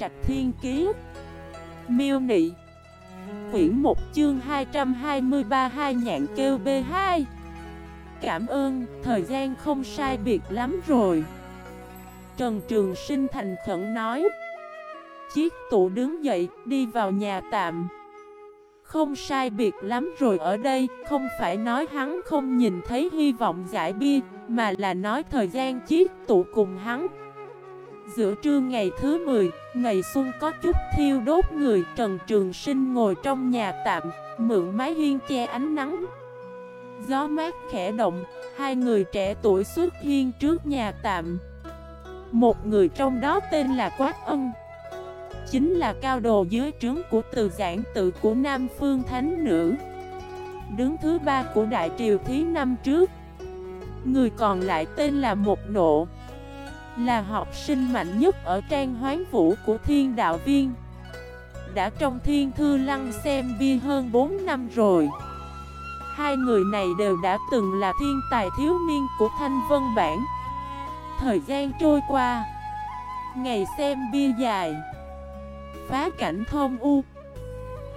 Trạch Thiên Kiế Miêu Nị. Quyển 1 chương 223 hai nhạn kêu B2 Cảm ơn, thời gian không sai biệt lắm rồi. Trần Trường Sinh thành khẩn nói. Chiếc tụ đứng dậy, đi vào nhà tạm. Không sai biệt lắm rồi ở đây Không phải nói hắn không nhìn thấy hy vọng giải bia Mà là nói thời gian chiếc tụ cùng hắn. Giữa trưa ngày thứ 10, ngày xuân có chút thiêu đốt người Trần Trường Sinh ngồi trong nhà tạm, mượn mái hiên che ánh nắng. Gió mát khẽ động, hai người trẻ tuổi xuất hiên trước nhà tạm. Một người trong đó tên là Quát Ân Chính là cao đồ dưới trướng của từ giảng tự của Nam Phương Thánh Nữ. Đứng thứ ba của Đại Triều Thí năm trước Người còn lại tên là Một Nộ là học sinh mạnh nhất ở trang hoán vũ của thiên đạo viên. Đã trong thiên thư lăng xem bia hơn 4 năm rồi. Hai người này đều đã từng là thiên tài thiếu niên của Thanh Vân Bản Thời gian trôi qua, Ngày xem bia dài. Phá cảnh thông u.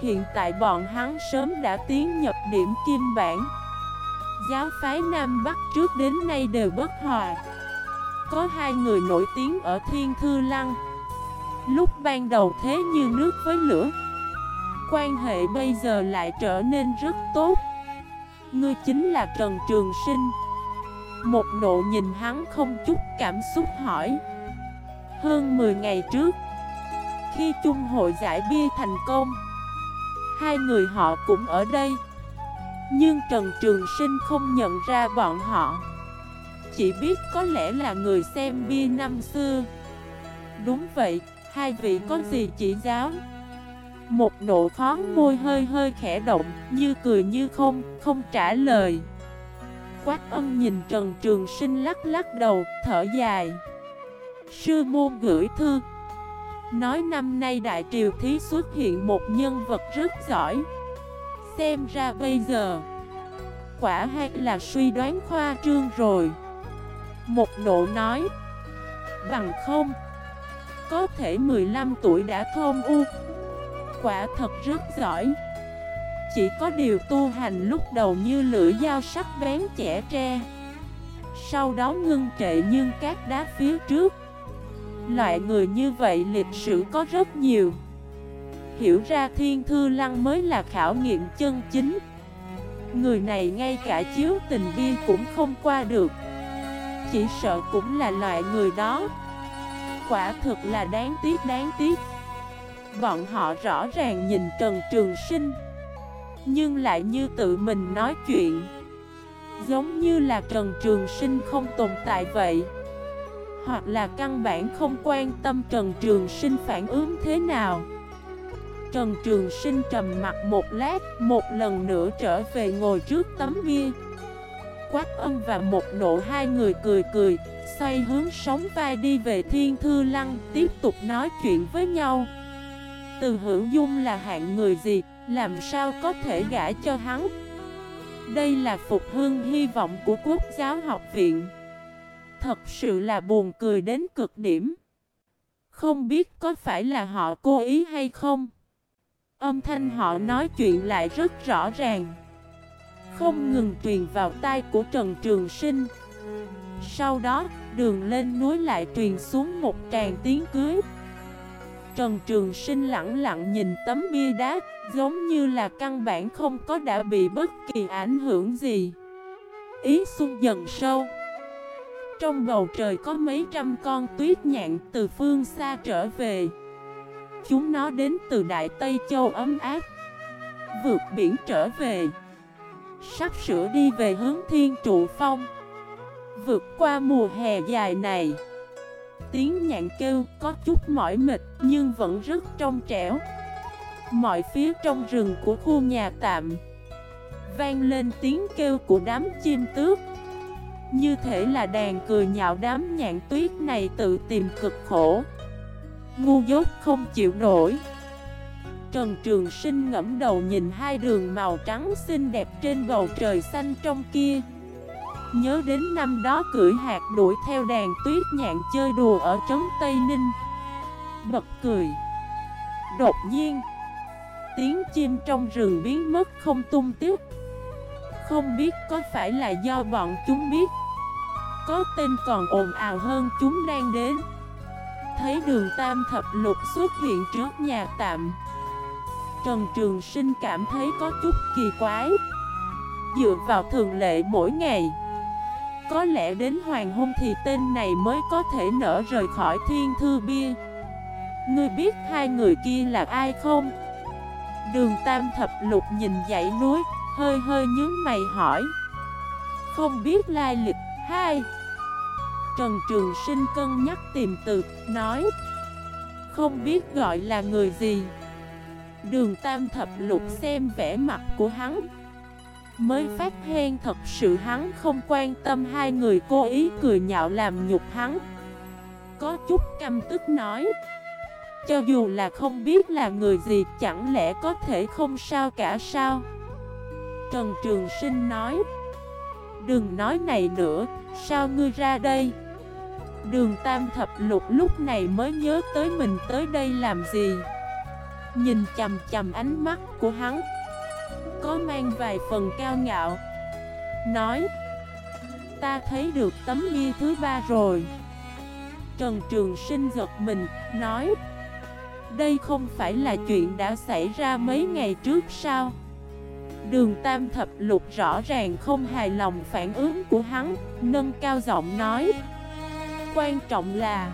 Hiện tại bọn hắn sớm đã tiến nhập điểm kim bản Giáo phái Nam Bắc trước đến nay đều bất hòa có hai người nổi tiếng ở Thiên Thư Lăng. Lúc ban đầu thế như nước với lửa, Quan hệ bây giờ lại trở nên rất tốt. Ngươi chính là Trần Trường Sinh. Một nộ nhìn hắn không chút cảm xúc hỏi. Hơn 10 ngày trước, Khi chung hội giải bia thành công, Hai người họ cũng ở đây. Nhưng Trần Trường Sinh không nhận ra bọn họ chỉ biết có lẽ là người xem bia năm xưa. Đúng vậy, hai vị có gì chỉ giáo? Một nộ khó môi hơi hơi khẽ động Như cười như không, không trả lời. Quát ân nhìn Trần Trường Sinh lắc lắc đầu, thở dài. Sư môn gửi thư. Nói năm nay Đại Triều Thí xuất hiện một nhân vật rất giỏi. Xem ra bây giờ Quả hay là suy đoán khoa trương rồi một nộ nói. Bằng không, Có thể 15 tuổi đã thôn u. Quả thật rất giỏi. Chỉ có điều tu hành lúc đầu như lửa dao sắc bén chẻ tre. Sau đó ngưng trệ nhưng các đá phía trước. Loại người như vậy lịch sử có rất nhiều. Hiểu ra thiên thư lăng mới là khảo nghiệm chân chính. Người này ngay cả chiếu tình bi cũng không qua được chỉ sợ cũng là loại người đó. Quả thực là đáng tiếc đáng tiếc. Bọn họ rõ ràng nhìn Trần Trường Sinh, Nhưng lại như tự mình nói chuyện. Giống như là Trần Trường Sinh không tồn tại vậy. Hoặc là căn bản không quan tâm Trần Trường Sinh phản ứng thế nào. Trần Trường Sinh trầm mặt một lát, Một lần nữa trở về ngồi trước tấm bia. Quát âm và một nộ hai người cười cười, Xoay hướng sóng vai đi về Thiên Thư Lăng, Tiếp tục nói chuyện với nhau. Từ hữu dung là hạng người gì, Làm sao có thể gả cho hắn? Đây là phục hương hy vọng của quốc giáo học viện. Thật sự là buồn cười đến cực điểm. Không biết có phải là họ cố ý hay không? Âm thanh họ nói chuyện lại rất rõ ràng không ngừng truyền vào tai của Trần Trường Sinh. Sau đó, đường lên núi lại truyền xuống một tràng tiếng cưới. Trần Trường Sinh lặng lặng nhìn tấm bia đá Giống như là căn bản không có đã bị bất kỳ ảnh hưởng gì. Ý xuân dần sâu. Trong bầu trời có mấy trăm con tuyết nhạn từ phương xa trở về. Chúng nó đến từ Đại Tây Châu ấm áp Vượt biển trở về. Sắp sửa đi về hướng thiên trụ phong. Vượt qua mùa hè dài này, Tiếng nhạn kêu có chút mỏi mệt nhưng vẫn rất trong trẻo. Mọi phía trong rừng của khu nhà tạm Vang lên tiếng kêu của đám chim tước. Như thể là đàn cười nhạo đám nhạn tuyết này tự tìm cực khổ. Ngu dốt không chịu nổi. Trần Trường Sinh ngẫm đầu nhìn hai đường màu trắng xinh đẹp trên bầu trời xanh trong kia. Nhớ đến năm đó cưỡi hạt đuổi theo đàn tuyết nhạn chơi đùa ở trấn Tây Ninh. Bật cười. Đột nhiên, Tiếng chim trong rừng biến mất không tung tiếc Không biết có phải là do bọn chúng biết, Có tên còn ồn ào hơn chúng đang đến. Thấy đường tam thập lục xuất hiện trước nhà tạm. Trần Trường Sinh cảm thấy có chút kỳ quái. Dựa vào thường lệ mỗi ngày Có lẽ đến hoàng hôn thì tên này mới có thể nở rời khỏi thiên thư bia. Ngươi biết hai người kia là ai không? Đường Tam Thập Lục nhìn dãy núi, hơi hơi nhướng mày hỏi. Không biết lai lịch, hai. Trần Trường Sinh cân nhắc tìm từ, nói. Không biết gọi là người gì. Đường Tam Thập Lục xem vẻ mặt của hắn. Mới phát hen thật sự hắn không quan tâm hai người cố ý cười nhạo làm nhục hắn. Có chút căm tức nói Cho dù là không biết là người gì chẳng lẽ có thể không sao cả sao? Trần Trường Sinh nói Đừng nói này nữa, sao ngươi ra đây? Đường Tam Thập Lục lúc này mới nhớ tới mình tới đây làm gì. Nhìn chầm chầm ánh mắt của hắn. Có mang vài phần cao ngạo. Nói, Ta thấy được tấm bia thứ ba rồi. Trần Trường Sinh giật mình, Nói, Đây không phải là chuyện đã xảy ra mấy ngày trước sao? Đường Tam Thập Lục rõ ràng không hài lòng phản ứng của hắn, Nâng cao giọng nói, Quan trọng là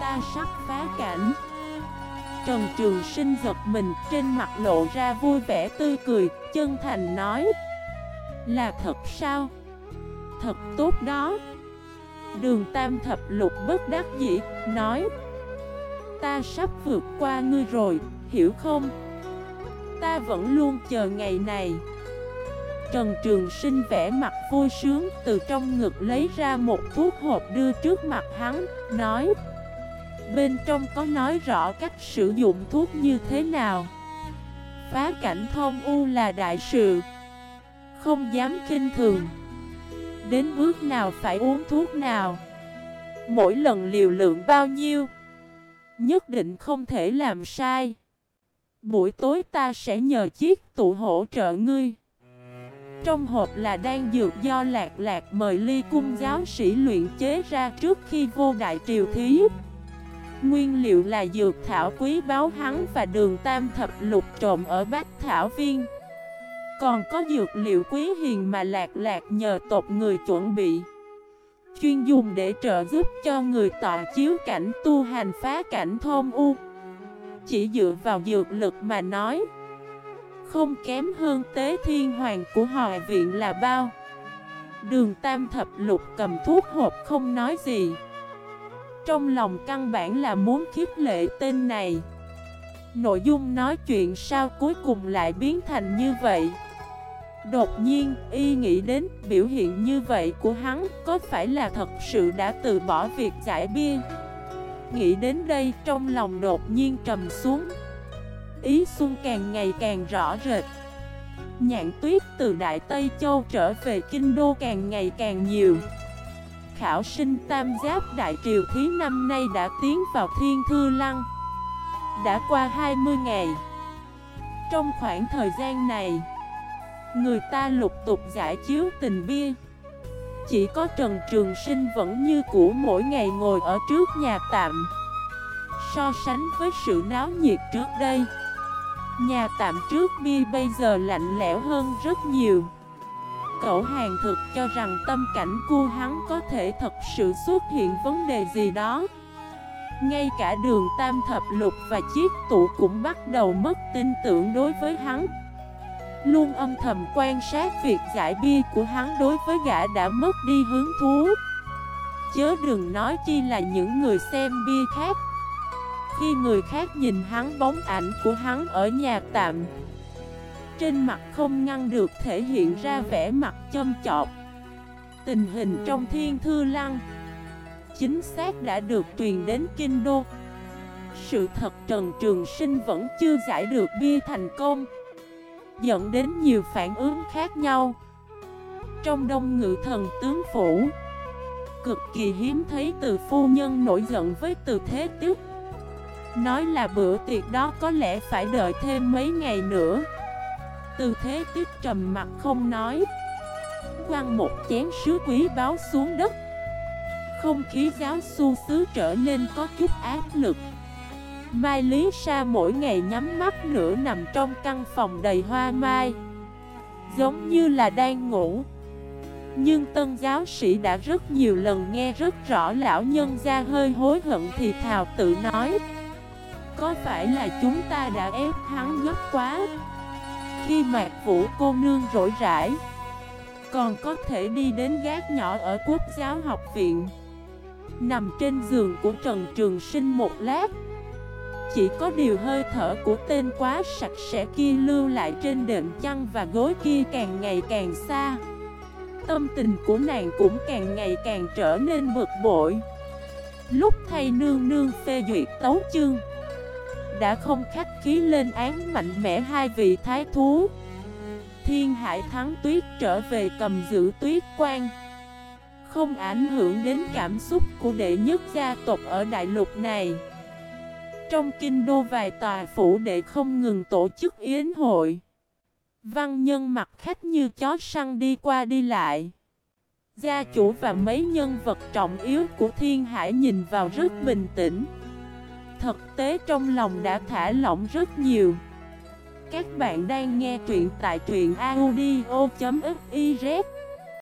Ta sắp phá cảnh. Trần Trường Sinh giật mình trên mặt lộ ra vui vẻ tươi cười, chân thành nói Là thật sao? Thật tốt đó Đường Tam Thập Lục bất đắc dĩ, nói Ta sắp vượt qua ngươi rồi, hiểu không? Ta vẫn luôn chờ ngày này Trần Trường Sinh vẽ mặt vui sướng từ trong ngực lấy ra một thuốc hộp đưa trước mặt hắn, nói Bên trong có nói rõ cách sử dụng thuốc như thế nào. Phá cảnh thông u là đại sự. Không dám kinh thường. Đến bước nào phải uống thuốc nào. Mỗi lần liều lượng bao nhiêu, Nhất định không thể làm sai. Buổi tối ta sẽ nhờ chiếc tụ hỗ trợ ngươi. Trong hộp là đan dược do lạc lạc mời ly cung giáo sĩ luyện chế ra trước khi vô đại triều thí. Nguyên liệu là dược thảo quý báo hắn và đường tam thập lục trộm ở Bách Thảo Viên. Còn có dược liệu quý hiền mà lạc lạc nhờ tộc người chuẩn bị. Chuyên dùng để trợ giúp cho người tọa chiếu cảnh tu hành phá cảnh thôn u. Chỉ dựa vào dược lực mà nói, Không kém hơn tế thiên hoàng của hòa viện là bao. Đường tam thập lục cầm thuốc hộp không nói gì trong lòng căn bản là muốn khiếp lệ tên này. Nội dung nói chuyện sao cuối cùng lại biến thành như vậy? Đột nhiên, y nghĩ đến biểu hiện như vậy của hắn có phải là thật sự đã từ bỏ việc giải bia? Nghĩ đến đây trong lòng đột nhiên trầm xuống. Ý xuân càng ngày càng rõ rệt. Nhạn tuyết từ Đại Tây Châu trở về Kinh Đô càng ngày càng nhiều khảo sinh tam giáp đại triều thí năm nay đã tiến vào thiên thư lăng. Đã qua 20 ngày. Trong khoảng thời gian này, Người ta lục tục giải chiếu tình bia. Chỉ có Trần Trường Sinh vẫn như cũ mỗi ngày ngồi ở trước nhà tạm, So sánh với sự náo nhiệt trước đây. Nhà tạm trước bia bây giờ lạnh lẽo hơn rất nhiều. Cậu hàng thực cho rằng tâm cảnh của hắn có thể thật sự xuất hiện vấn đề gì đó. Ngay cả đường tam thập lục và chiếc tụ cũng bắt đầu mất tin tưởng đối với hắn. Luôn âm thầm quan sát việc giải bia của hắn đối với gã đã mất đi hứng thú. Chớ đừng nói chi là những người xem bia khác. Khi người khác nhìn hắn, bóng ảnh của hắn ở nhà tạm trên mặt không ngăn được thể hiện ra vẻ mặt châm chọc. Tình hình trong thiên thư lăng Chính xác đã được truyền đến Kinh Đô. Sự thật Trần Trường Sinh vẫn chưa giải được bia thành công, Dẫn đến nhiều phản ứng khác nhau. Trong đông ngự thần tướng phủ, Cực kỳ hiếm thấy từ phu nhân nổi giận với từ thế tiếp Nói là bữa tiệc đó có lẽ phải đợi thêm mấy ngày nữa. Từ thế tiết trầm mặt không nói. Quăng một chén sứ quý báo xuống đất. Không khí giáo su xứ trở nên có chút áp lực. Mai Lý Sa mỗi ngày nhắm mắt nửa nằm trong căn phòng đầy hoa mai, Giống như là đang ngủ. Nhưng tân giáo sĩ đã rất nhiều lần nghe rất rõ lão nhân ra hơi hối hận thì thào tự nói, Có phải là chúng ta đã ép hắn gấp quá? Khi mạc vũ cô nương rỗi rãi, Còn có thể đi đến gác nhỏ ở quốc giáo học viện. Nằm trên giường của Trần Trường Sinh một lát, chỉ có điều hơi thở của tên quá sạch sẽ kia lưu lại trên đệm chăn và gối kia càng ngày càng xa. Tâm tình của nàng cũng càng ngày càng trở nên bực bội. Lúc thay nương nương phê duyệt tấu chương đã không khách khí lên án mạnh mẽ hai vị thái thú Thiên hải thắng tuyết trở về cầm giữ tuyết quan Không ảnh hưởng đến cảm xúc của đệ nhất gia tộc ở đại lục này trong kinh đô vài tòa phủ đệ không ngừng tổ chức yến hội. Văn nhân mặc khách như chó săn đi qua đi lại. Gia chủ và mấy nhân vật trọng yếu của thiên hải nhìn vào rất bình tĩnh. Thực tế trong lòng đã thả lỏng rất nhiều. Các bạn đang nghe truyện tại truyện audio.fif